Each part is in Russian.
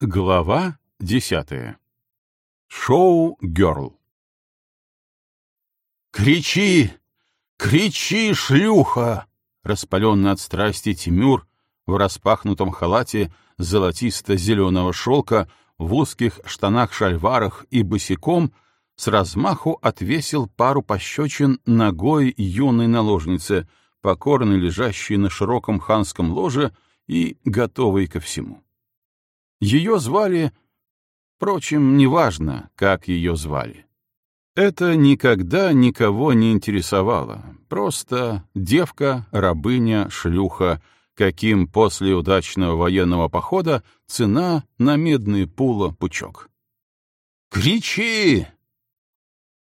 Глава десятая. Шоу Герл. «Кричи! Кричи, шлюха!» Распаленный от страсти Тимюр в распахнутом халате золотисто-зеленого шелка, в узких штанах-шальварах и босиком с размаху отвесил пару пощечин ногой юной наложницы, покорно лежащей на широком ханском ложе и готовой ко всему. Ее звали... Впрочем, неважно, как ее звали. Это никогда никого не интересовало. Просто девка, рабыня, шлюха, каким после удачного военного похода цена на медный пула пучок. «Кричи!»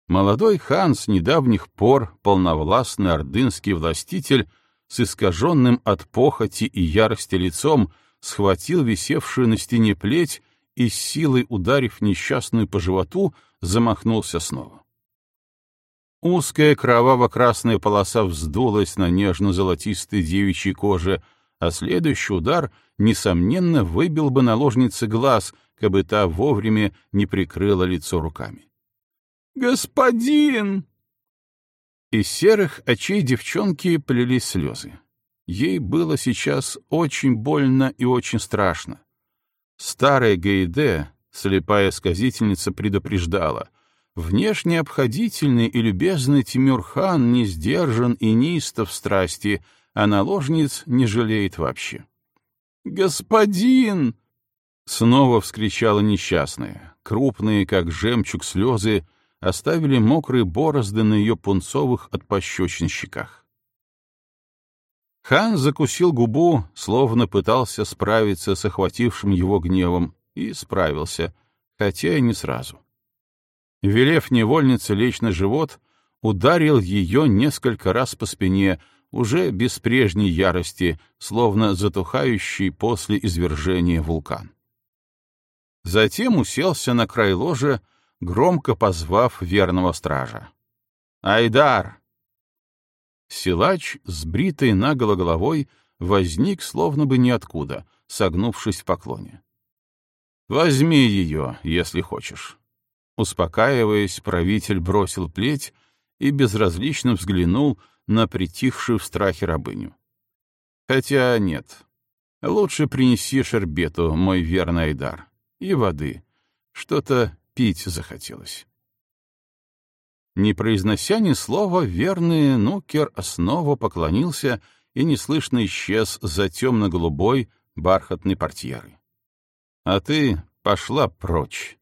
Молодой хан с недавних пор полновластный ордынский властитель с искаженным от похоти и ярости лицом схватил висевшую на стене плеть и, силой ударив несчастную по животу, замахнулся снова. Узкая кроваво-красная полоса вздулась на нежно-золотистой девичьей коже, а следующий удар, несомненно, выбил бы наложнице глаз, кабы та вовремя не прикрыла лицо руками. «Господин!» Из серых очей девчонки плелись слезы. Ей было сейчас очень больно и очень страшно. Старая Гейде, слепая сказительница, предупреждала. Внешне обходительный и любезный Тимюрхан не сдержан и неистов страсти, а наложниц не жалеет вообще. «Господин!» Снова вскричала несчастная. Крупные, как жемчуг, слезы оставили мокрые борозды на ее пунцовых от пощечин щеках. Хан закусил губу, словно пытался справиться с охватившим его гневом, и справился, хотя и не сразу. Велев невольнице лечь на живот, ударил ее несколько раз по спине, уже без прежней ярости, словно затухающий после извержения вулкан. Затем уселся на край ложа, громко позвав верного стража. «Айдар, Силач с бритой наголо головой возник словно бы ниоткуда, согнувшись в поклоне. «Возьми ее, если хочешь». Успокаиваясь, правитель бросил плеть и безразлично взглянул на притихшую в страхе рабыню. «Хотя нет. Лучше принеси шербету, мой верный Айдар, и воды. Что-то пить захотелось». Не произнося ни слова, верный Нукер снова поклонился и неслышно исчез за темно-голубой бархатной портьерой. «А ты пошла прочь!»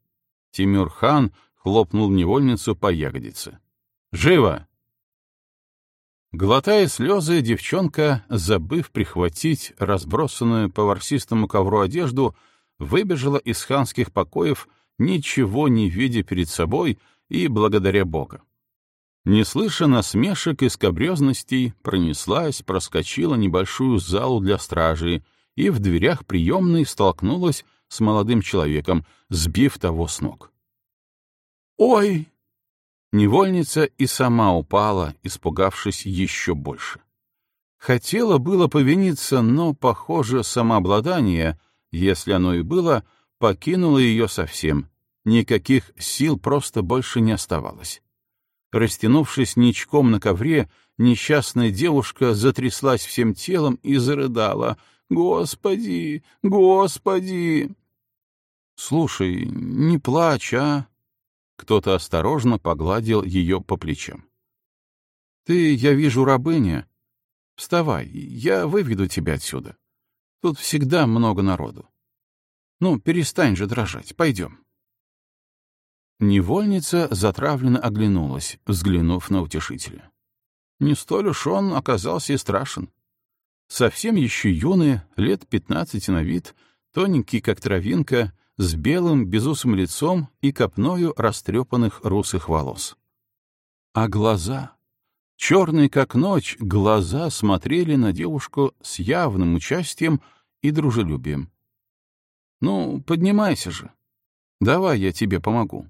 Тимюр-хан хлопнул невольницу по ягодице. «Живо!» Глотая слезы, девчонка, забыв прихватить разбросанную по ворсистому ковру одежду, выбежала из ханских покоев, ничего не видя перед собой и благодаря Бога. Не слыша насмешек и скобрезностей, пронеслась, проскочила небольшую залу для стражи и в дверях приемной столкнулась с молодым человеком, сбив того с ног. «Ой!» Невольница и сама упала, испугавшись еще больше. Хотела было повиниться, но, похоже, самообладание, если оно и было, покинуло ее совсем. Никаких сил просто больше не оставалось. Растянувшись ничком на ковре, несчастная девушка затряслась всем телом и зарыдала. «Господи! Господи!» «Слушай, не плачь, а?» Кто-то осторожно погладил ее по плечам. «Ты, я вижу, рабыня. Вставай, я выведу тебя отсюда. Тут всегда много народу. Ну, перестань же дрожать, пойдем». Невольница затравленно оглянулась, взглянув на утешителя. Не столь уж он оказался и страшен. Совсем еще юный, лет пятнадцати на вид, тоненький, как травинка, с белым безусым лицом и копною растрепанных русых волос. А глаза, черные как ночь, глаза смотрели на девушку с явным участием и дружелюбием. «Ну, поднимайся же. Давай я тебе помогу».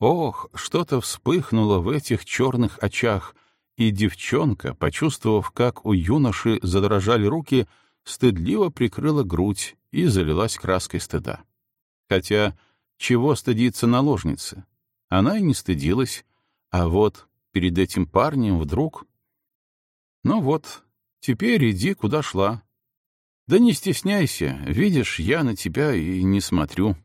Ох, что-то вспыхнуло в этих черных очах, и девчонка, почувствовав, как у юноши задрожали руки, стыдливо прикрыла грудь и залилась краской стыда. Хотя чего стыдиться наложницы? Она и не стыдилась, а вот перед этим парнем вдруг... Ну вот, теперь иди, куда шла. Да не стесняйся, видишь, я на тебя и не смотрю.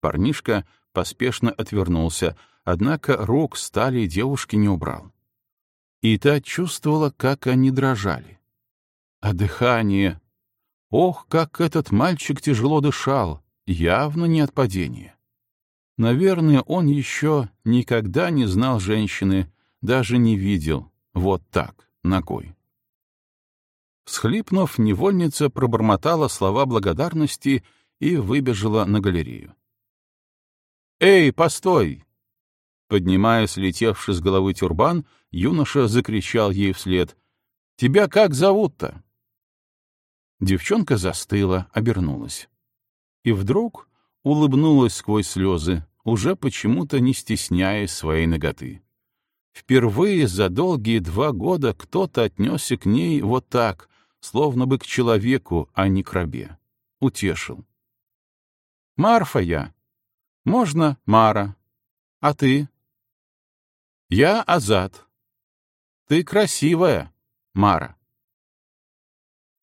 Парнишка поспешно отвернулся, однако рук стали девушки не убрал. И та чувствовала, как они дрожали. А дыхание... Ох, как этот мальчик тяжело дышал, явно не от падения. Наверное, он еще никогда не знал женщины, даже не видел, вот так, ногой. Схлипнув, невольница пробормотала слова благодарности и выбежала на галерею. «Эй, постой!» Поднимая слетевший с головы тюрбан, юноша закричал ей вслед. «Тебя как зовут-то?» Девчонка застыла, обернулась. И вдруг улыбнулась сквозь слезы, уже почему-то не стесняясь своей ноготы. Впервые за долгие два года кто-то отнесся к ней вот так, словно бы к человеку, а не к рабе. Утешил. «Марфа я. Можно Мара. А ты?» «Я Азат. Ты красивая, Мара».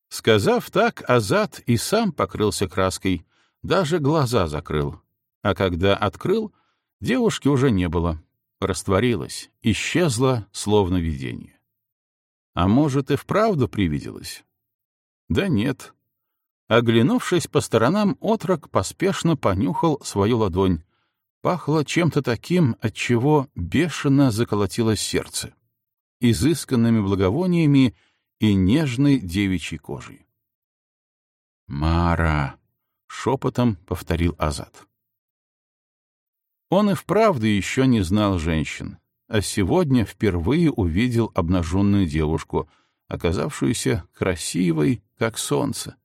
Сказав так, Азат и сам покрылся краской, даже глаза закрыл. А когда открыл, девушки уже не было. Растворилась, исчезла, словно видение. А может, и вправду привиделось? Да нет. Оглянувшись по сторонам, отрок поспешно понюхал свою ладонь. Пахло чем-то таким, от чего бешено заколотилось сердце. Изысканными благовониями и нежной девичьей кожей. «Мара!» — шепотом повторил Азат. Он и вправду еще не знал женщин, а сегодня впервые увидел обнаженную девушку, оказавшуюся красивой, как солнце.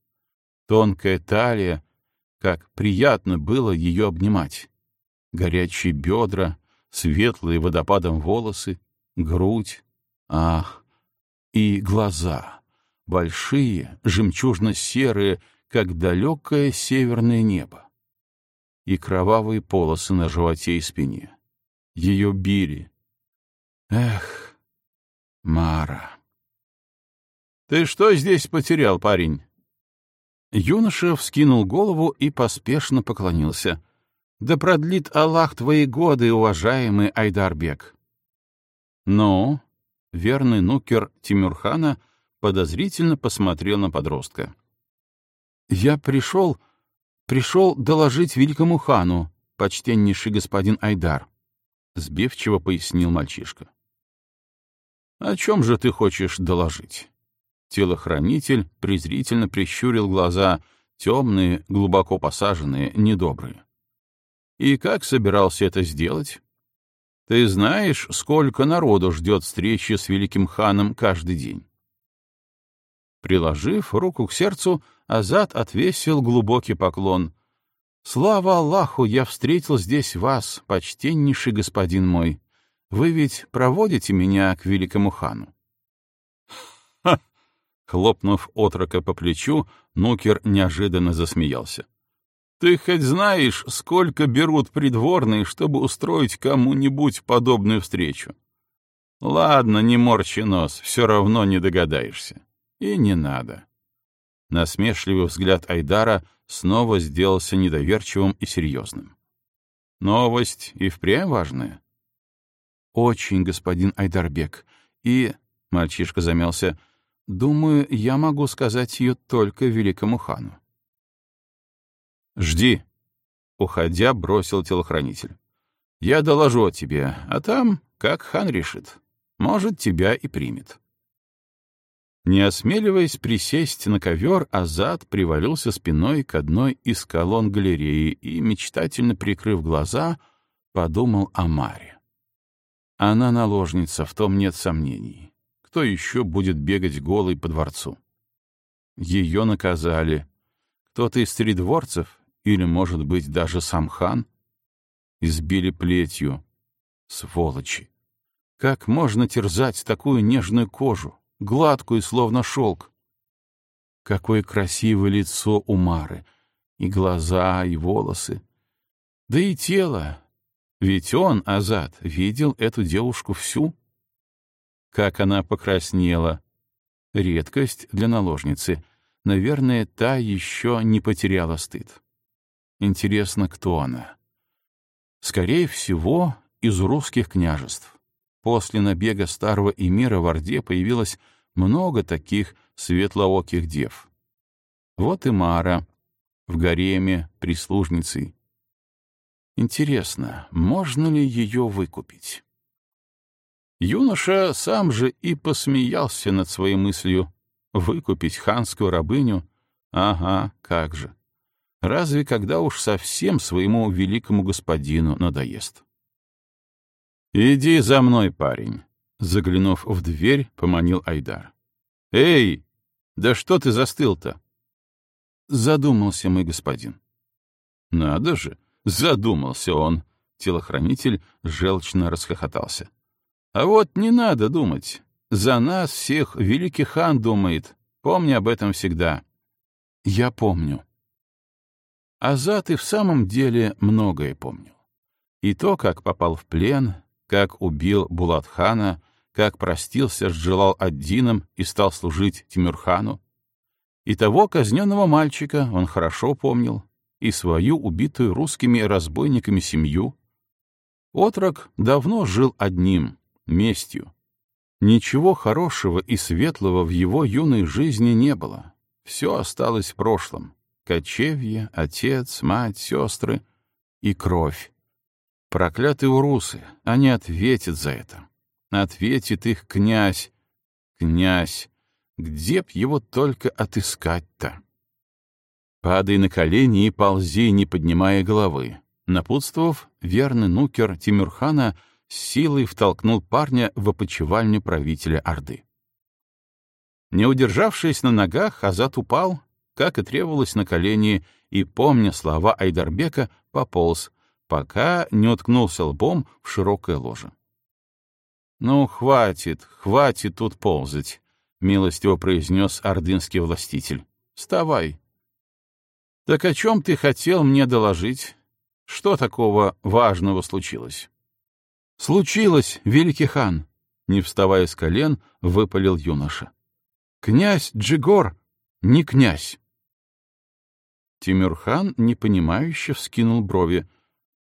Тонкая талия, как приятно было ее обнимать. Горячие бедра, светлые водопадом волосы, грудь, ах, и глаза, большие, жемчужно-серые, как далекое северное небо и кровавые полосы на животе и спине. Ее били. Эх, Мара. «Ты что здесь потерял, парень?» Юноша вскинул голову и поспешно поклонился. «Да продлит Аллах твои годы, уважаемый Айдарбек!» «Ну?» — верный нукер Тимюрхана подозрительно посмотрел на подростка. «Я пришел пришел доложить великому хану, почтеннейший господин Айдар», — сбивчиво пояснил мальчишка. «О чем же ты хочешь доложить?» Телохранитель презрительно прищурил глаза, темные, глубоко посаженные, недобрые. «И как собирался это сделать?» «Ты знаешь, сколько народу ждет встречи с великим ханом каждый день?» Приложив руку к сердцу, Азат отвесил глубокий поклон. «Слава Аллаху, я встретил здесь вас, почтеннейший господин мой. Вы ведь проводите меня к великому хану?» Хлопнув отрока по плечу, Нукер неожиданно засмеялся. «Ты хоть знаешь, сколько берут придворные, чтобы устроить кому-нибудь подобную встречу?» «Ладно, не морщи нос, все равно не догадаешься. И не надо». Насмешливый взгляд Айдара снова сделался недоверчивым и серьезным. «Новость и впрямь важная?» «Очень, господин Айдарбек. И...» — мальчишка замялся. «Думаю, я могу сказать ее только великому хану». «Жди», — уходя, бросил телохранитель. «Я доложу о тебе, а там, как хан решит, может, тебя и примет». Не осмеливаясь присесть на ковер, Азат привалился спиной к одной из колонн галереи и, мечтательно прикрыв глаза, подумал о Маре. Она наложница, в том нет сомнений. Кто еще будет бегать голый по дворцу? Ее наказали. Кто-то из тридворцев, или, может быть, даже сам хан? Избили плетью. Сволочи! Как можно терзать такую нежную кожу? гладкую, словно шелк. какое красивое лицо у Мары, и глаза, и волосы. Да и тело, ведь он, Азат, видел эту девушку всю. Как она покраснела. Редкость для наложницы. Наверное, та еще не потеряла стыд. Интересно, кто она? Скорее всего, из русских княжеств. После набега старого эмира в Орде появилось много таких светлооких дев. Вот и Мара в гареме прислужницей. Интересно, можно ли ее выкупить? Юноша сам же и посмеялся над своей мыслью. Выкупить ханскую рабыню? Ага, как же. Разве когда уж совсем своему великому господину надоест? «Иди за мной, парень», — заглянув в дверь, поманил Айдар. «Эй, да что ты застыл-то?» Задумался мой господин. «Надо же, задумался он», — телохранитель желчно расхохотался. «А вот не надо думать. За нас всех великий хан думает. Помни об этом всегда». «Я помню». Азат и в самом деле многое помнил. И то, как попал в плен, как убил Булатхана, как простился с Джалал-ад-Дином и стал служить Тимюрхану. И того казненного мальчика он хорошо помнил, и свою убитую русскими разбойниками семью. Отрок давно жил одним — местью. Ничего хорошего и светлого в его юной жизни не было. Все осталось в прошлом. Кочевье, отец, мать, сестры и кровь, Проклятые урусы, они ответят за это. Ответит их князь. Князь, где б его только отыскать-то? Падай на колени и ползи, не поднимая головы. Напутствовав, верный нукер Тимюрхана силой втолкнул парня в опочивальню правителя Орды. Не удержавшись на ногах, Азат упал, как и требовалось на колени, и, помня слова Айдарбека, пополз, пока не уткнулся лбом в широкое ложе. «Ну, хватит, хватит тут ползать», — милостиво произнес ордынский властитель. «Вставай». «Так о чем ты хотел мне доложить? Что такого важного случилось?» «Случилось, великий хан», — не вставая с колен, выпалил юноша. «Князь Джигор не князь». Тимюрхан непонимающе вскинул брови.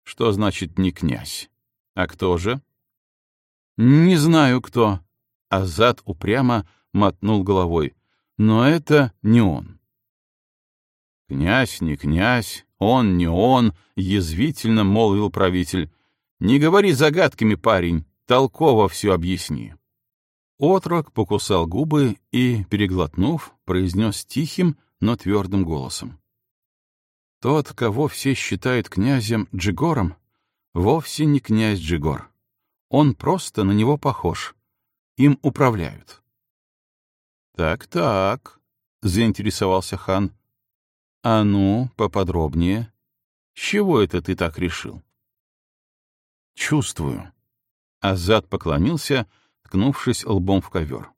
Что значит «не князь»? А кто же? Не знаю, кто. Азат упрямо мотнул головой. Но это не он. Князь, не князь, он, не он, язвительно молвил правитель. Не говори загадками, парень, толково все объясни. Отрок покусал губы и, переглотнув, произнес тихим, но твердым голосом. Тот, кого все считают князем Джигором, вовсе не князь Джигор. Он просто на него похож. Им управляют. «Так-так», — заинтересовался хан. «А ну, поподробнее. С чего это ты так решил?» «Чувствую». Азад поклонился, ткнувшись лбом в ковер.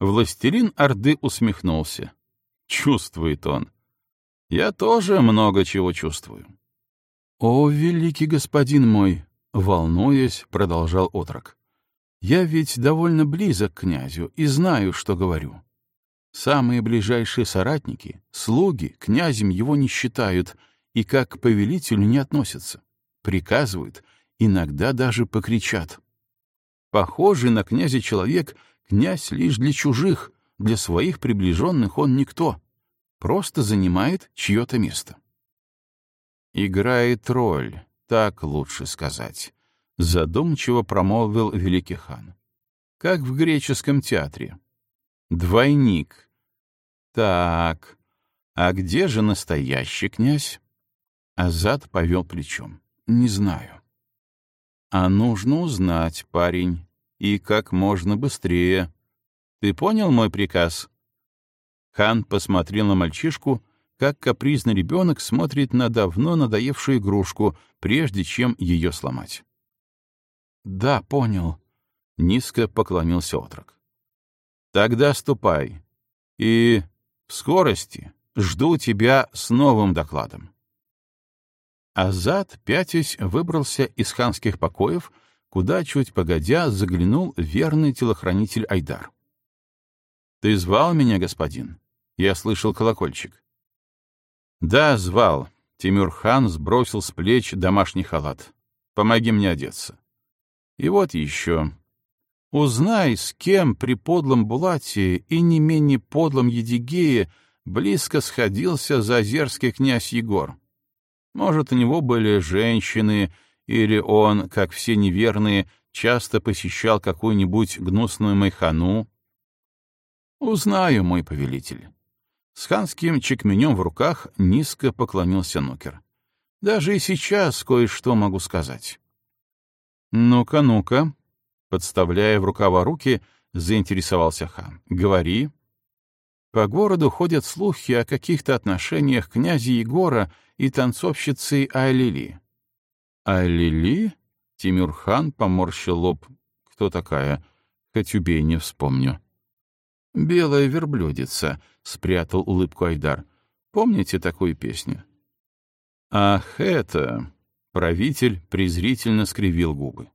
Властелин Орды усмехнулся. Чувствует он. Я тоже много чего чувствую. О, великий господин мой, волнуясь, продолжал отрок. Я ведь довольно близок к князю и знаю, что говорю. Самые ближайшие соратники, слуги, князем его не считают и как к повелителю не относятся. Приказывают, иногда даже покричат. Похожий на князя человек — князь лишь для чужих, для своих приближенных он никто просто занимает чье-то место. «Играет роль, так лучше сказать», — задумчиво промолвил великий хан. «Как в греческом театре. Двойник. Так, а где же настоящий князь?» Азат повел плечом. «Не знаю». «А нужно узнать, парень, и как можно быстрее. Ты понял мой приказ?» Хан посмотрел на мальчишку, как капризный ребенок смотрит на давно надоевшую игрушку, прежде чем ее сломать. «Да, понял», — низко поклонился отрок. «Тогда ступай. И в скорости жду тебя с новым докладом. Азад, пятясь, выбрался из ханских покоев, куда, чуть погодя, заглянул верный телохранитель Айдар. — Ты звал меня, господин? Я слышал колокольчик. — Да, звал. Тимюр-хан сбросил с плеч домашний халат. Помоги мне одеться. И вот еще. Узнай, с кем при подлом Булате и не менее подлом Едигее близко сходился зазерский князь Егор. Может, у него были женщины, или он, как все неверные, часто посещал какую-нибудь гнусную майхану? Узнаю, мой повелитель. С ханским чекменем в руках низко поклонился Нукер. Даже и сейчас кое-что могу сказать. Ну-ка, ну-ка, подставляя в рукава руки, заинтересовался хан. Говори. По городу ходят слухи о каких-то отношениях князя Егора и танцовщицы Айлили. Айлили? Тимюрхан поморщил лоб. Кто такая? Хоть убей, не вспомню. Белая верблюдица, спрятал улыбку Айдар. Помните такую песню? Ах, это... Правитель презрительно скривил губы.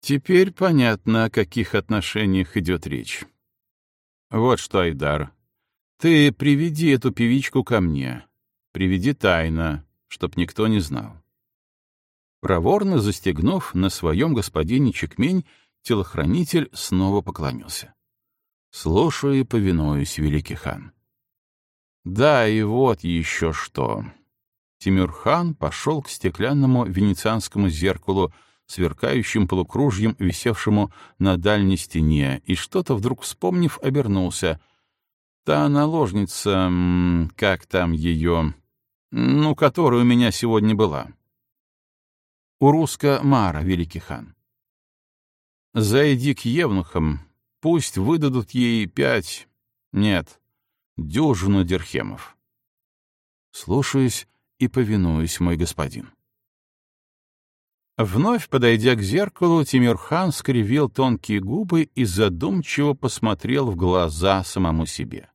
Теперь понятно, о каких отношениях идет речь. Вот что, Айдар, ты приведи эту певичку ко мне. Приведи тайно, чтоб никто не знал. Проворно застегнув на своем господине чекмень, телохранитель снова поклонился. Слушаю и повинуюсь, великий хан. Да, и вот еще что. Тимюрхан пошел к стеклянному венецианскому зеркалу, сверкающим полукружьем, висевшему на дальней стене, и что-то вдруг вспомнив, обернулся. Та наложница, как там ее, ну, которая у меня сегодня была. Уруска Мара, великий хан. Зайди к евнухам, пусть выдадут ей пять, нет, дюжину дирхемов. Слушаюсь и повинуюсь, мой господин. Вновь подойдя к зеркалу, Тимирхан скривил тонкие губы и задумчиво посмотрел в глаза самому себе.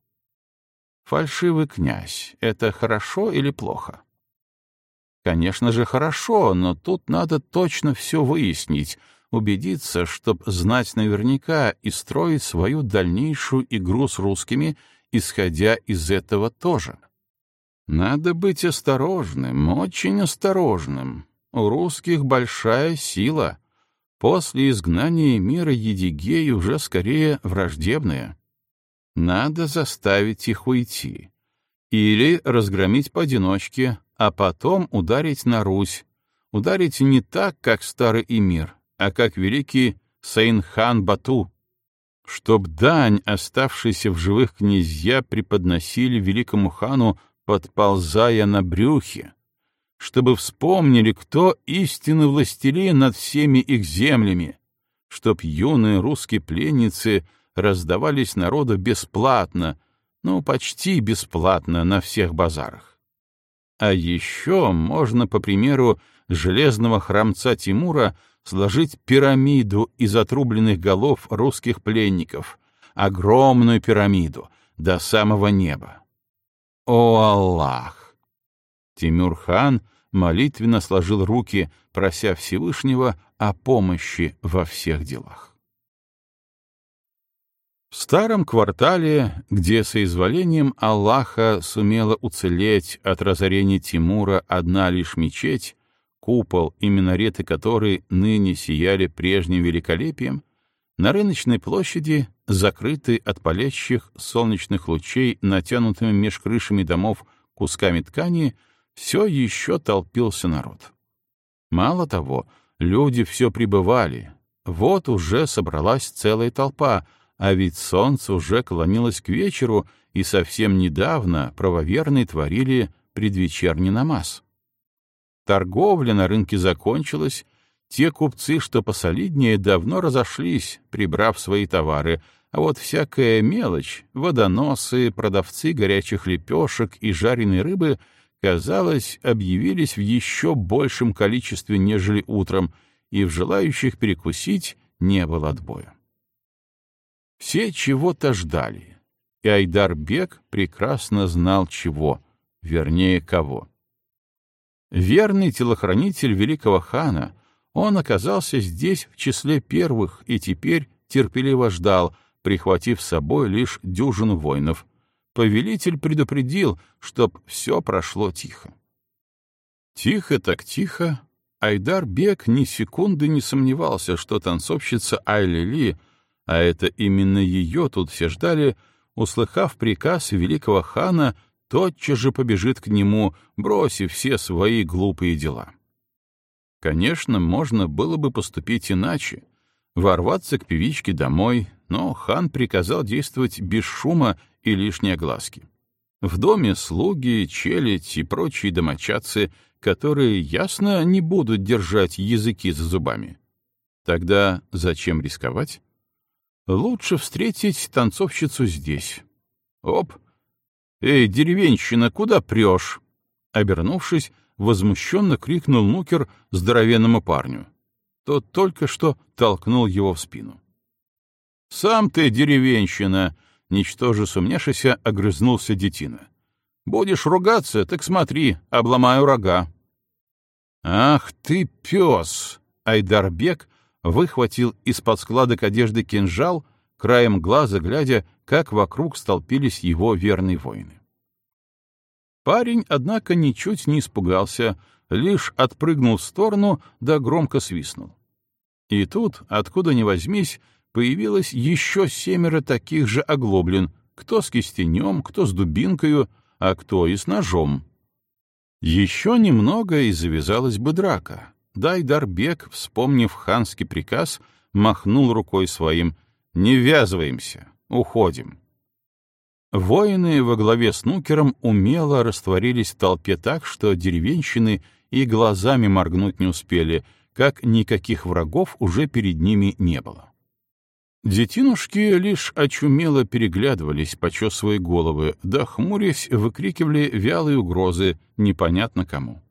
Фальшивый князь — это хорошо или плохо? Конечно же, хорошо, но тут надо точно все выяснить, убедиться, чтоб знать наверняка и строить свою дальнейшую игру с русскими, исходя из этого тоже. Надо быть осторожным, очень осторожным. У русских большая сила. После изгнания мира Едигей уже скорее враждебная. Надо заставить их уйти. Или разгромить поодиночке, а потом ударить на Русь. Ударить не так, как старый эмир, а как великий Сейнхан Бату. Чтоб дань, оставшиеся в живых князья, преподносили великому хану подползая на брюхе, чтобы вспомнили, кто истинный властелин над всеми их землями, чтоб юные русские пленницы раздавались народу бесплатно, ну, почти бесплатно на всех базарах. А еще можно, по примеру железного храмца Тимура, сложить пирамиду из отрубленных голов русских пленников, огромную пирамиду, до самого неба. О Аллах! Тимюр-хан молитвенно сложил руки, прося Всевышнего о помощи во всех делах. В старом квартале, где соизволением Аллаха сумела уцелеть от разорения Тимура одна лишь мечеть, купол и минареты которой ныне сияли прежним великолепием, на рыночной площади, закрытой от палящих солнечных лучей, натянутыми меж крышами домов кусками ткани, все еще толпился народ. Мало того, люди все прибывали. Вот уже собралась целая толпа, а ведь солнце уже клонилось к вечеру, и совсем недавно правоверные творили предвечерний намаз. Торговля на рынке закончилась, те купцы, что посолиднее, давно разошлись, прибрав свои товары, а вот всякая мелочь, водоносы, продавцы горячих лепешек и жареной рыбы, казалось, объявились в еще большем количестве, нежели утром, и в желающих перекусить не было отбоя. Все чего-то ждали. и Айдар-бек прекрасно знал чего, вернее, кого. Верный телохранитель великого хана, он оказался здесь в числе первых и теперь терпеливо ждал, прихватив с собой лишь дюжину воинов. Повелитель предупредил, чтоб все прошло тихо. Тихо так тихо. Айдар Бек ни секунды не сомневался, что танцовщица Айли Ли, а это именно ее тут все ждали, услыхав приказ великого хана, тотчас же побежит к нему, бросив все свои глупые дела. Конечно, можно было бы поступить иначе, ворваться к певичке домой, но хан приказал действовать без шума и лишней огласки. В доме слуги, челядь и прочие домочадцы, которые, ясно, не будут держать языки за зубами. Тогда зачем рисковать? Лучше встретить танцовщицу здесь. Оп! Эй, деревенщина, куда прешь? Обернувшись, возмущенно крикнул Нукер здоровенному парню. Тот только что толкнул его в спину. «Сам ты деревенщина!» — ничтоже сумнешися, огрызнулся детина. «Будешь ругаться, так смотри, обломаю рога». «Ах ты, пес!» — Айдарбек выхватил из-под складок одежды кинжал, краем глаза глядя, как вокруг столпились его верные воины. Парень, однако, ничуть не испугался, лишь отпрыгнул в сторону да громко свистнул. И тут, откуда ни возьмись, появилось еще семеро таких же оглоблен, кто с кистенем, кто с дубинкою, а кто и с ножом. Еще немного, и завязалась бы драка. Дайдарбек, вспомнив ханский приказ, махнул рукой своим «Не ввязываемся, уходим». Воины во главе с Нукером умело растворились в толпе так, что деревенщины и глазами моргнуть не успели, как никаких врагов уже перед ними не было. Детинушки лишь очумело переглядывались, почесывая головы, да, хмурясь, выкрикивали вялые угрозы непонятно кому.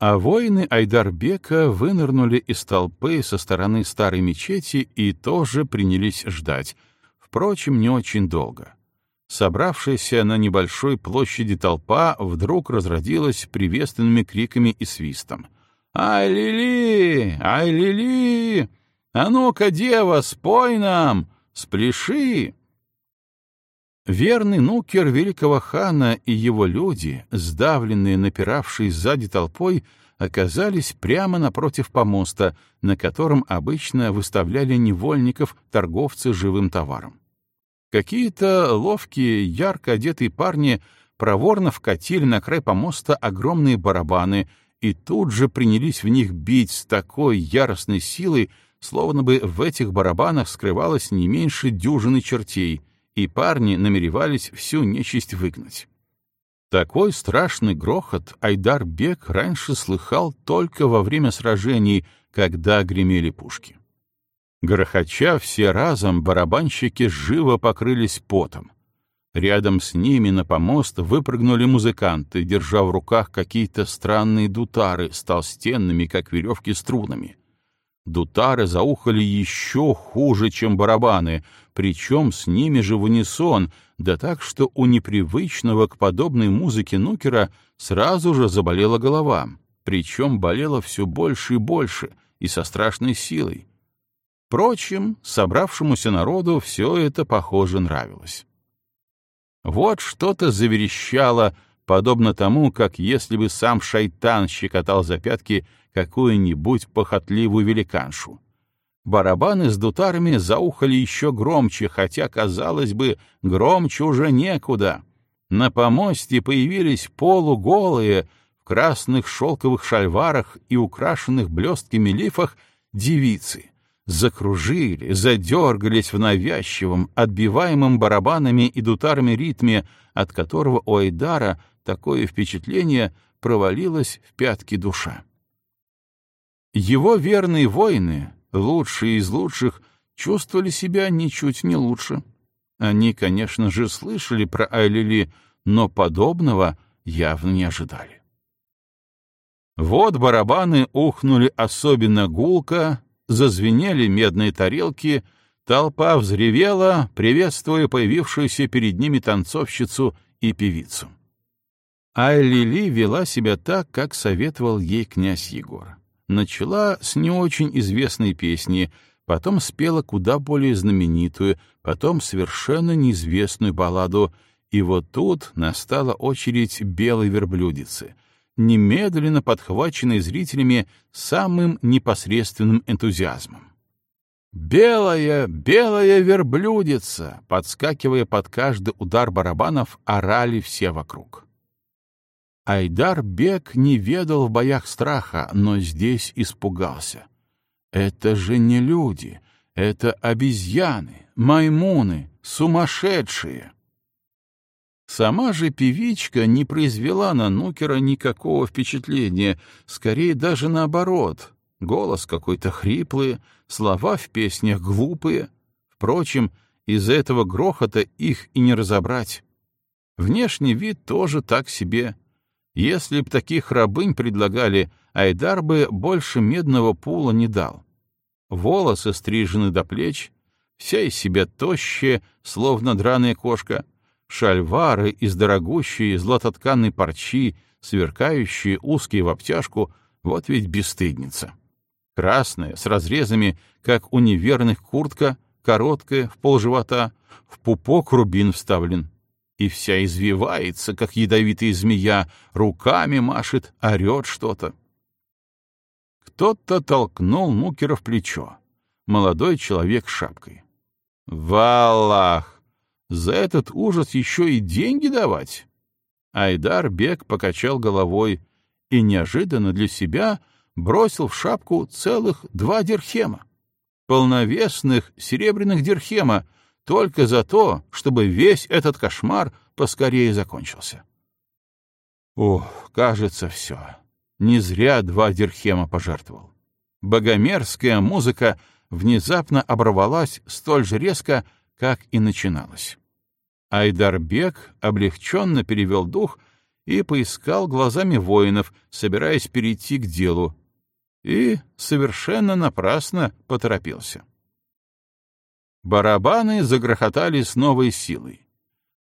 А воины Айдарбека вынырнули из толпы со стороны старой мечети и тоже принялись ждать, впрочем, не очень долго. Собравшаяся на небольшой площади толпа вдруг разродилась приветственными криками и свистом. «Ай-ли-ли! Ай-ли-ли! А ну-ка, дева, спой нам! Спляши!» Верный нукер великого хана и его люди, сдавленные, напиравшие сзади толпой, оказались прямо напротив помоста, на котором обычно выставляли невольников торговцы живым товаром. Какие-то ловкие, ярко одетые парни проворно вкатили на край помоста огромные барабаны и тут же принялись в них бить с такой яростной силой, словно бы в этих барабанах скрывалось не меньше дюжины чертей — и парни намеревались всю нечисть выгнать. Такой страшный грохот Айдар Бек раньше слыхал только во время сражений, когда гремели пушки. Грохоча все разом, барабанщики живо покрылись потом. Рядом с ними на помост выпрыгнули музыканты, держа в руках какие-то странные дутары с толстенными, как веревки, струнами. Дутары заухали еще хуже, чем барабаны, причем с ними же в унисон, да так, что у непривычного к подобной музыке нукера сразу же заболела голова, причем болела все больше и больше и со страшной силой. Впрочем, собравшемуся народу все это, похоже, нравилось. Вот что-то заверещало, подобно тому, как если бы сам шайтан щекотал за пятки какую-нибудь похотливую великаншу. Барабаны с дутарами заухали еще громче, хотя, казалось бы, громче уже некуда. На помосте появились полуголые, в красных шелковых шальварах и украшенных блестками лифах девицы. Закружили, задергались в навязчивом, отбиваемом барабанами и дутарами ритме, от которого у Айдара такое впечатление провалилось в пятки душа. Его верные воины, лучшие из лучших, чувствовали себя ничуть не лучше. Они, конечно же, слышали про Айлили, но подобного явно не ожидали. Вот барабаны ухнули особенно гулко, зазвенели медные тарелки, толпа взревела, приветствуя появившуюся перед ними танцовщицу и певицу. Ай-Лили вела себя так, как советовал ей князь Егор. Начала с не очень известной песни, потом спела куда более знаменитую, потом совершенно неизвестную балладу, и вот тут настала очередь белой верблюдицы, немедленно подхваченной зрителями самым непосредственным энтузиазмом. «Белая, белая верблюдица!» Подскакивая под каждый удар барабанов, орали все вокруг. Айдар Бек не ведал в боях страха, но здесь испугался. Это же не люди, это обезьяны, маймуны, сумасшедшие. Сама же певичка не произвела на Нукера никакого впечатления, скорее даже наоборот. Голос какой-то хриплый, слова в песнях глупые. Впрочем, из-за этого грохота их и не разобрать. Внешний вид тоже так себе. Если б таких рабынь предлагали, Айдар бы больше медного пула не дал. Волосы стрижены до плеч, вся из себя тощая, словно драная кошка, шальвары из дорогущей златотканной парчи, сверкающие узкие в обтяжку, вот ведь бесстыдница. Красная, с разрезами, как у неверных куртка, короткая, в полживота, в пупок рубин вставлен. И вся извивается, как ядовитая змея, руками машет, орет что-то. Кто-то толкнул Нукера в плечо. Молодой человек с шапкой. «Валах! За этот ужас еще и деньги давать?» Айдар Бек покачал головой и неожиданно для себя бросил в шапку целых два дирхема. Полновесных серебряных дирхема, только за то, чтобы весь этот кошмар поскорее закончился. Ох, кажется, все. Не зря два дирхема пожертвовал. Богомерзкая музыка внезапно оборвалась столь же резко, как и начиналась. Айдарбек облегченно перевел дух и поискал глазами воинов, собираясь перейти к делу, и совершенно напрасно поторопился. Барабаны загрохотали с новой силой.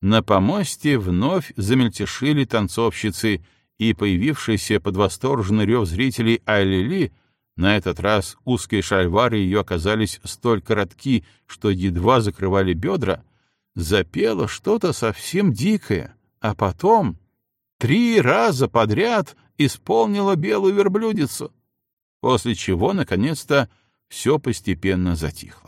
На помосте вновь замельтешили танцовщицы, и появившийся под восторженный рев зрителей Айлили, на этот раз узкие шальвары ее оказались столь коротки, что едва закрывали бедра, запела что-то совсем дикое, а потом три раза подряд исполнила белую верблюдицу, после чего, наконец-то, все постепенно затихло.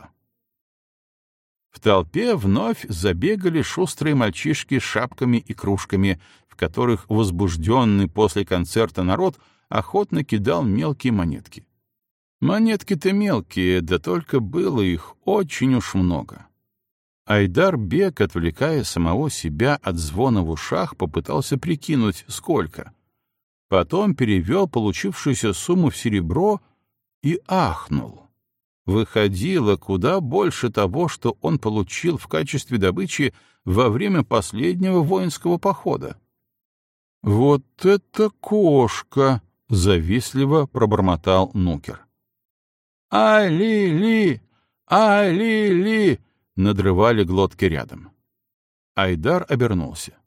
В толпе вновь забегали шустрые мальчишки с шапками и кружками, в которых возбужденный после концерта народ охотно кидал мелкие монетки. Монетки-то мелкие, да только было их очень уж много. Айдар Бек, отвлекая самого себя от звона в ушах, попытался прикинуть, сколько. Потом перевел получившуюся сумму в серебро и ахнул выходило куда больше того, что он получил в качестве добычи во время последнего воинского похода. «Вот это кошка!» — завистливо пробормотал Нукер. «Али-ли! Али-ли!» — надрывали глотки рядом. Айдар обернулся.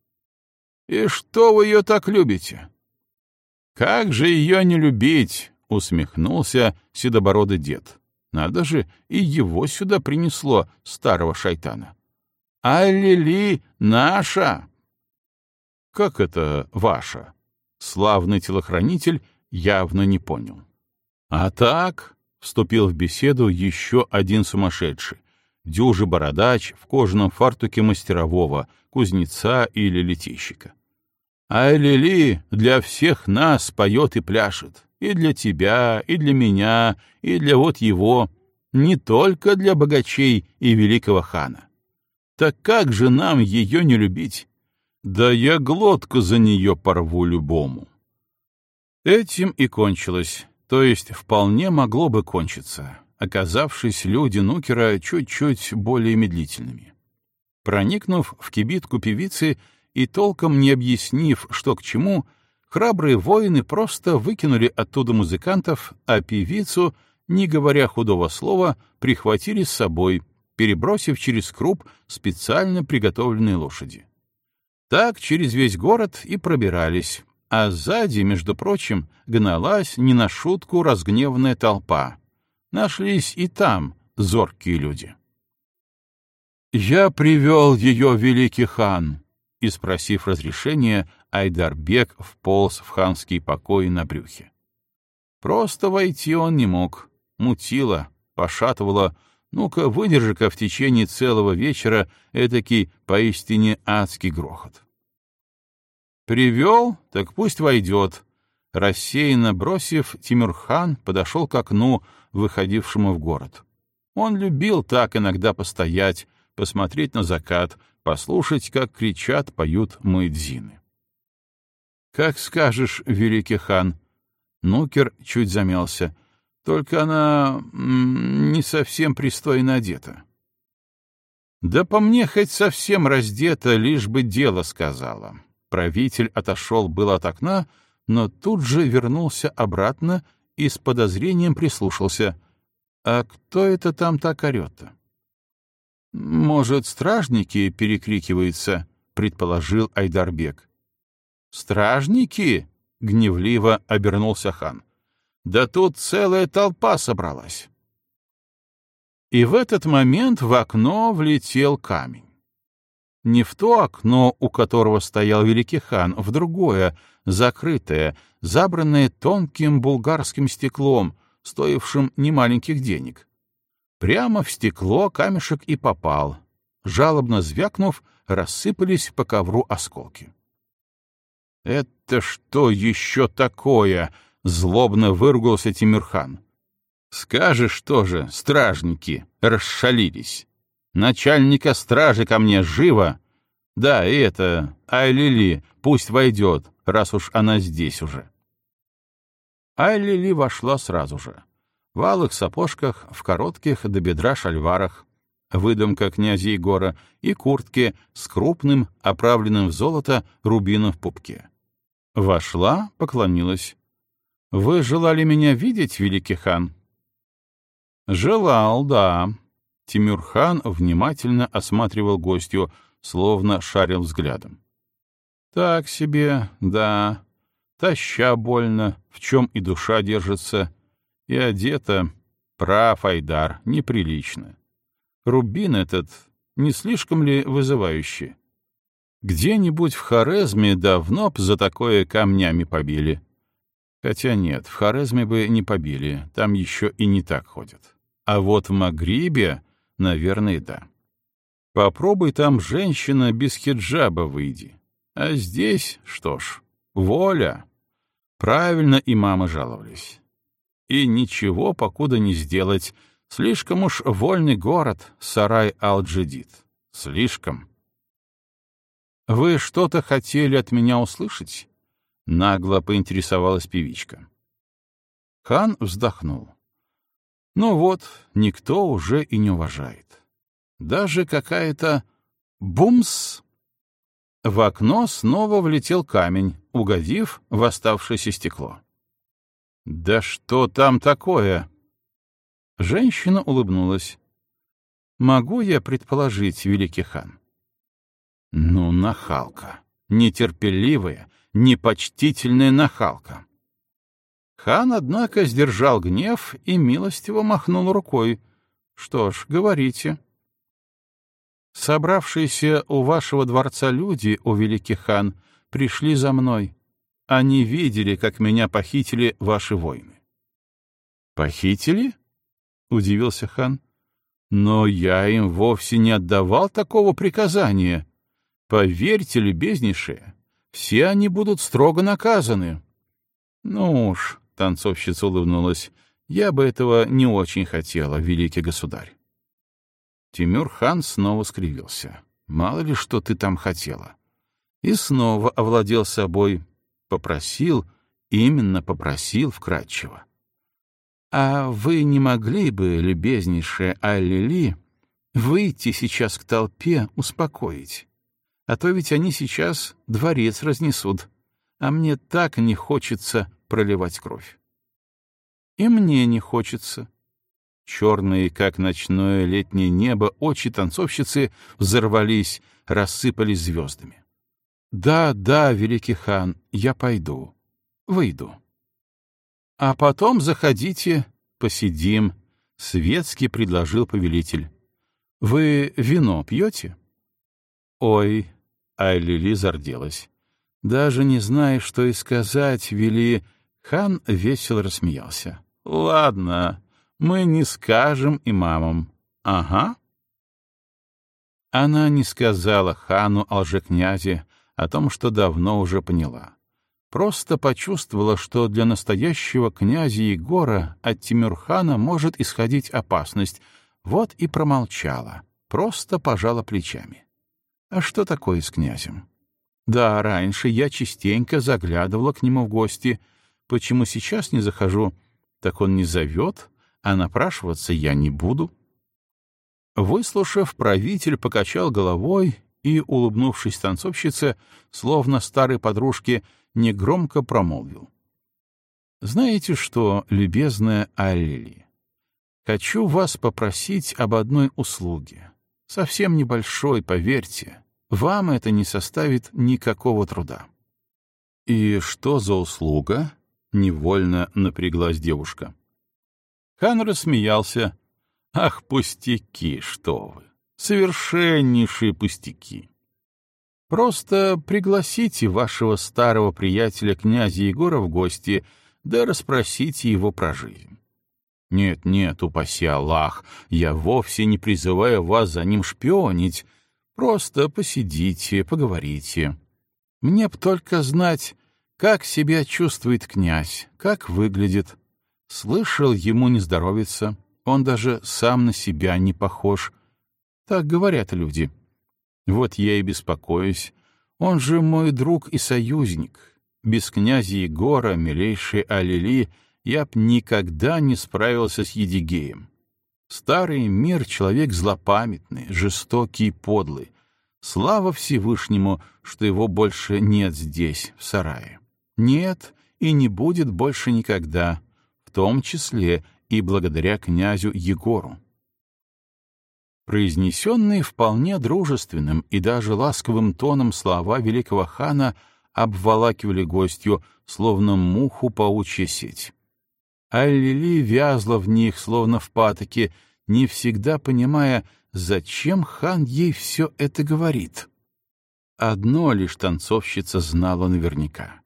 «И что вы ее так любите?» «Как же ее не любить?» — усмехнулся седобородый дед. Надо же, и его сюда принесло, старого шайтана. А Лили наша! Как это ваша? Славный телохранитель явно не понял. А так, — вступил в беседу еще один сумасшедший, дюжий бородач в кожаном фартуке мастерового, кузнеца или летейщика. А Лили для всех нас поет и пляшет. И для тебя, и для меня, и для вот его, не только для богачей и великого хана. Так как же нам ее не любить? Да я глотку за нее порву любому. Этим и кончилось, то есть вполне могло бы кончиться, оказавшись люди Нукера чуть-чуть более медлительными. Проникнув в кибитку певицы и толком не объяснив, что к чему, — храбрые воины просто выкинули оттуда музыкантов, а певицу, не говоря худого слова, прихватили с собой, перебросив через круп специально приготовленные лошади. Так через весь город и пробирались, а сзади, между прочим, гналась не на шутку разгневанная толпа. Нашлись и там зоркие люди. «Я привел ее, великий хан!» И, спросив разрешения, Айдарбек вполз в ханский покой на брюхе. Просто войти он не мог. Мутило, пошатывало. Ну-ка, выдержи-ка в течение целого вечера этакий поистине адский грохот. Привел, так пусть войдет. Рассеянно бросив, Тимурхан подошел к окну, выходившему в город. Он любил так иногда постоять, посмотреть на закат, послушать, как кричат, поют муэдзины. «Как скажешь, великий хан!» Нукер чуть замялся. «Только она не совсем пристойно одета». «Да по мне хоть совсем раздета, лишь бы дело сказала». Правитель отошел было от окна, но тут же вернулся обратно и с подозрением прислушался. «А кто это там так орет-то?» «Может, стражники?» — перекрикиваются, — предположил Айдарбек. «Стражники?» — гневливо обернулся хан. «Да тут целая толпа собралась». И в этот момент в окно влетел камень. Не в то окно, у которого стоял великий хан, в другое, закрытое, забранное тонким булгарским стеклом, стоившим немаленьких денег. Прямо в стекло камешек и попал. Жалобно звякнув, рассыпались по ковру осколки. «Это что еще такое?» — злобно выругался Тимирхан. «Скажешь тоже, стражники, расшалились. Начальника стражи ко мне живо. Да, и это, Ай-Лили, пусть войдет, раз уж она здесь уже». Ай-Лили вошла сразу же в алых сапожках, в коротких до бедра шальварах, выдумка князя Егора, и куртке с крупным, оправленным в золото, рубином в пупке. Вошла, поклонилась. «Вы желали меня видеть, великий хан?» «Желал, да». Тимюрхан внимательно осматривал гостью, словно шарил взглядом. «Так себе, да. Таща больно, в чем и душа держится. И одета, прав Айдар, неприлично. Рубин этот не слишком ли вызывающий? Где-нибудь в Хорезме давно б за такое камнями побили. Хотя нет, в Хорезме бы не побили, там еще и не так ходят. А вот в Магрибе, наверное, да. Попробуй там женщина без хиджаба выйди. А здесь, что ж, воля. Правильно и мамы жаловались. И ничего покуда не сделать. Слишком уж вольный город, сарай Ал-Джидид. Слишком. «Вы что-то хотели от меня услышать?» — нагло поинтересовалась певичка. Хан вздохнул. «Ну вот, никто уже и не уважает. Даже какая-то бумс!» В окно снова влетел камень, угодив в оставшееся стекло. «Да что там такое?» Женщина улыбнулась. «Могу я предположить, великий хан?» «Ну, нахалка, нетерпеливая, непочтительная нахалка». Хан, однако, сдержал гнев и милостиво махнул рукой. «Что ж, говорите». «Собравшиеся у вашего дворца люди, о великий хан, пришли за мной. Они видели, как меня похитили ваши воины. Похитили? Удивился хан. Но я им вовсе не отдавал такого приказания. Поверьте, любезнейшие, все они будут строго наказаны. Ну уж, танцовщица улыбнулась, я бы этого не очень хотела, великий государь. Тимур хан снова скривился. Мало ли, что ты там хотела. И снова овладел собой, Попросил, именно попросил вкратчиво. «А вы не могли бы, любезнейшая Аллили, выйти сейчас к толпе, успокоить? А то ведь они сейчас дворец разнесут, а мне так не хочется проливать кровь». «И мне не хочется». Черные, как ночное летнее небо, очи танцовщицы взорвались, рассыпались звездами. «Да, да, великий хан, я пойду. Выйду». «А потом заходите, посидим», — светски предложил повелитель. «Вы вино пьете?» «Ой», — Айлили зарделась. «Даже не зная, что и сказать, вели...» Хан весело рассмеялся. «Ладно, мы не скажем имамам. Ага. Она не сказала хану о лжекнязе о том, что давно уже поняла. Просто почувствовала, что для настоящего князя Егора от Тимюрхана может исходить опасность, вот и промолчала, просто пожала плечами. А что такое с князем? Да, раньше я частенько заглядывала к нему в гости. Почему сейчас не захожу? Так он не зовет, а напрашиваться я не буду. Выслушав, правитель покачал головой и, улыбнувшись танцовщице, словно старой подружке, негромко промолвил. «Знаете что, любезная Аллили, хочу вас попросить об одной услуге. Совсем небольшой, поверьте. Вам это не составит никакого труда». «И что за услуга?» — невольно напряглась девушка. Хан рассмеялся. «Ах, пустяки, что вы! Совершеннейшие пустяки! Просто пригласите вашего старого приятеля князя Егора в гости, да расспросите его про жизнь. Нет, нет, упаси Аллах, я вовсе не призываю вас за ним шпионить. Просто посидите, поговорите. Мне б только знать, как себя чувствует князь, как выглядит, Слышал, ему не здоровится, он даже сам на себя не похож. Так говорят люди. Вот я и беспокоюсь. Он же мой друг и союзник. Без князя Егора, милейшей Алили, я б никогда не справился с Едигеем. Старый мир — человек злопамятный, жестокий и подлый. Слава Всевышнему, что его больше нет здесь, в сарае. Нет и не будет больше никогда в том числе и благодаря князю Егору. Произнесенные вполне дружественным и даже ласковым тоном слова великого хана обволакивали гостью, словно муху паучья сеть. А Лили вязла в них, словно в патоке, не всегда понимая, зачем хан ей все это говорит. Одно лишь танцовщица знала наверняка.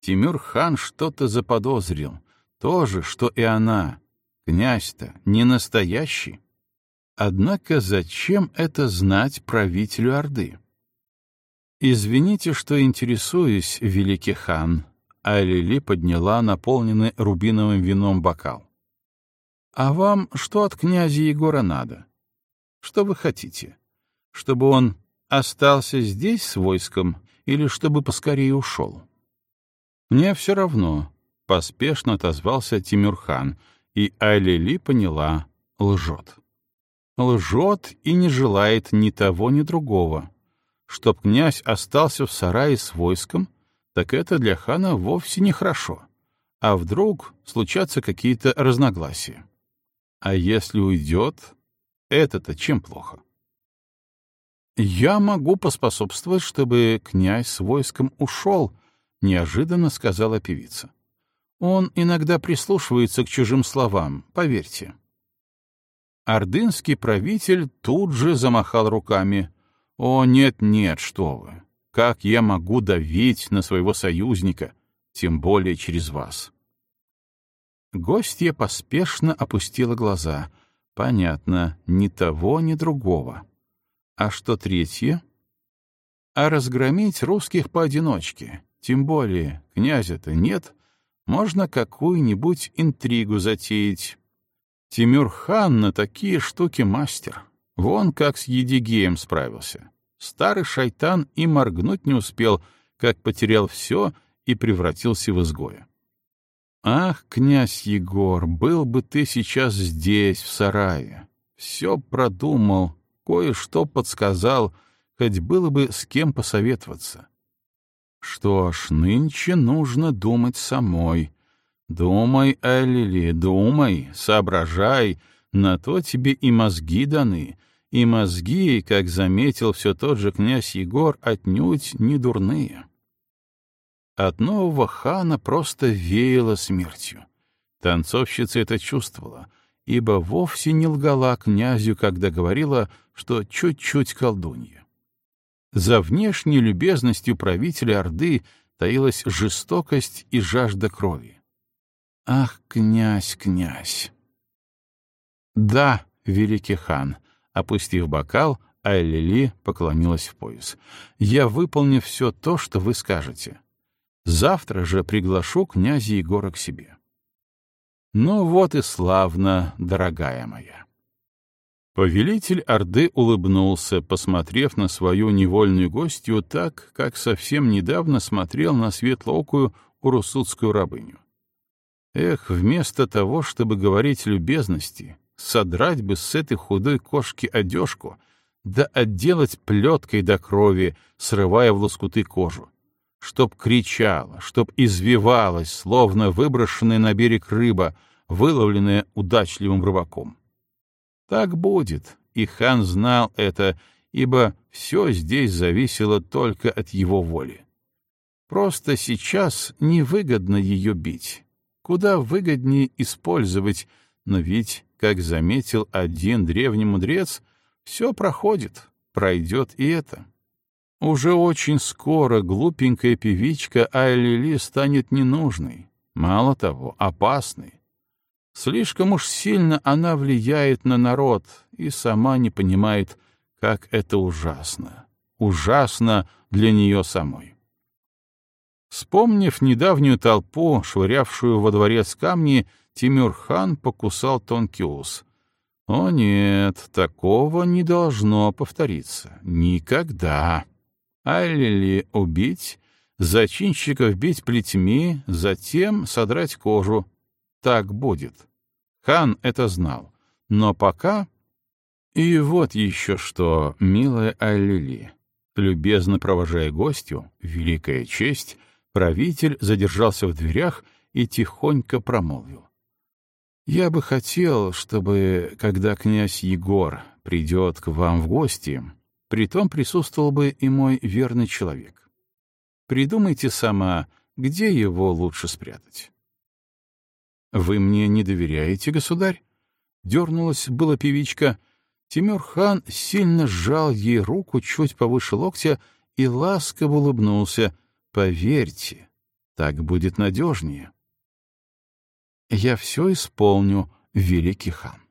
Тимюр хан что-то заподозрил, то же, что и она. Князь-то не настоящий. Однако зачем это знать правителю Орды? «Извините, что интересуюсь, великий хан», а подняла наполненный рубиновым вином бокал. «А вам что от князя Егора надо? Что вы хотите? Чтобы он остался здесь с войском или чтобы поскорее ушел?» «Мне все равно, — поспешно отозвался Тимюрхан, и Айлили поняла — лжет. Лжет и не желает ни того, ни другого. Чтоб князь остался в сарае с войском, так это для хана вовсе нехорошо. А вдруг случатся какие-то разногласия? А если уйдет, это-то чем плохо? «Я могу поспособствовать, чтобы князь с войском ушел», — неожиданно сказала певица. Он иногда прислушивается к чужим словам, поверьте. Ордынский правитель тут же замахал руками. «О, нет-нет, что вы! Как я могу давить на своего союзника, тем более через вас?» Гостья поспешно опустила глаза. Понятно, ни того, ни другого. А что третье? А разгромить русских поодиночке. Тем более, князя-то нет, можно какую-нибудь интригу затеять. Тимюр-хан на такие штуки мастер. Вон как с Едигеем справился. Старый шайтан и моргнуть не успел, как потерял все и превратился в изгоя. Ах, князь Егор, был бы ты сейчас здесь, в сарае. Все продумал, кое-что подсказал, хоть было бы с кем посоветоваться. Что ж, нынче нужно думать самой. Думай, Эллили, думай, соображай, На то тебе и мозги даны, и мозги, как заметил все тот же князь Егор, отнюдь не дурные. От нового хана просто веяло смертью. Танцовщица это чувствовала, ибо вовсе не лгала князю, когда говорила, что чуть-чуть колдунья. За внешней любезностью правителя Орды таилась жестокость и жажда крови. Ах, князь, князь! Да, великий хан, опустив бокал, Айлили поклонилась в пояс. Я выполню все то, что вы скажете. Завтра же приглашу князя Егора к себе. Ну вот и славно, дорогая моя. Повелитель Орды улыбнулся, посмотрев на свою невольную гостью так, как совсем недавно смотрел на светлоокую урусутскую рабыню. Эх, вместо того, чтобы говорить любезности, содрать бы с этой худой кошки одежку, да отделать плеткой до крови, срывая в лоскуты кожу, чтоб кричала, чтоб извивалась, словно выброшенная на берег рыба, выловленная удачливым рыбаком. Так будет, и хан знал это, ибо все здесь зависело только от его воли. Просто сейчас невыгодно ее бить. Куда выгоднее использовать, но ведь, как заметил один древний мудрец, все проходит, пройдет и это. Уже очень скоро глупенькая певичка Айлили станет ненужной, мало того, опасной. Слишком уж сильно она влияет на народ и сама не понимает, как это ужасно. Ужасно для нее самой. Вспомнив недавнюю толпу, швырявшую во дворец камни, Тимюр-хан покусал тонкий ус. О нет, такого не должно повториться. Никогда. Алили убить, зачинщиков бить плетьми, затем содрать кожу, так будет. Хан это знал. Но пока... И вот еще что, милая Аллили. Любезно провожая гостю, великая честь, правитель задержался в дверях и тихонько промолвил. «Я бы хотел, чтобы, когда князь Егор придет к вам в гости, притом присутствовал бы и мой верный человек. Придумайте сама, где его лучше спрятать». «Вы мне не доверяете, государь?» Дернулась была певичка. Тимюр-хан сильно сжал ей руку чуть повыше локтя и ласково улыбнулся. «Поверьте, так будет надежнее». «Я все исполню, великий хан».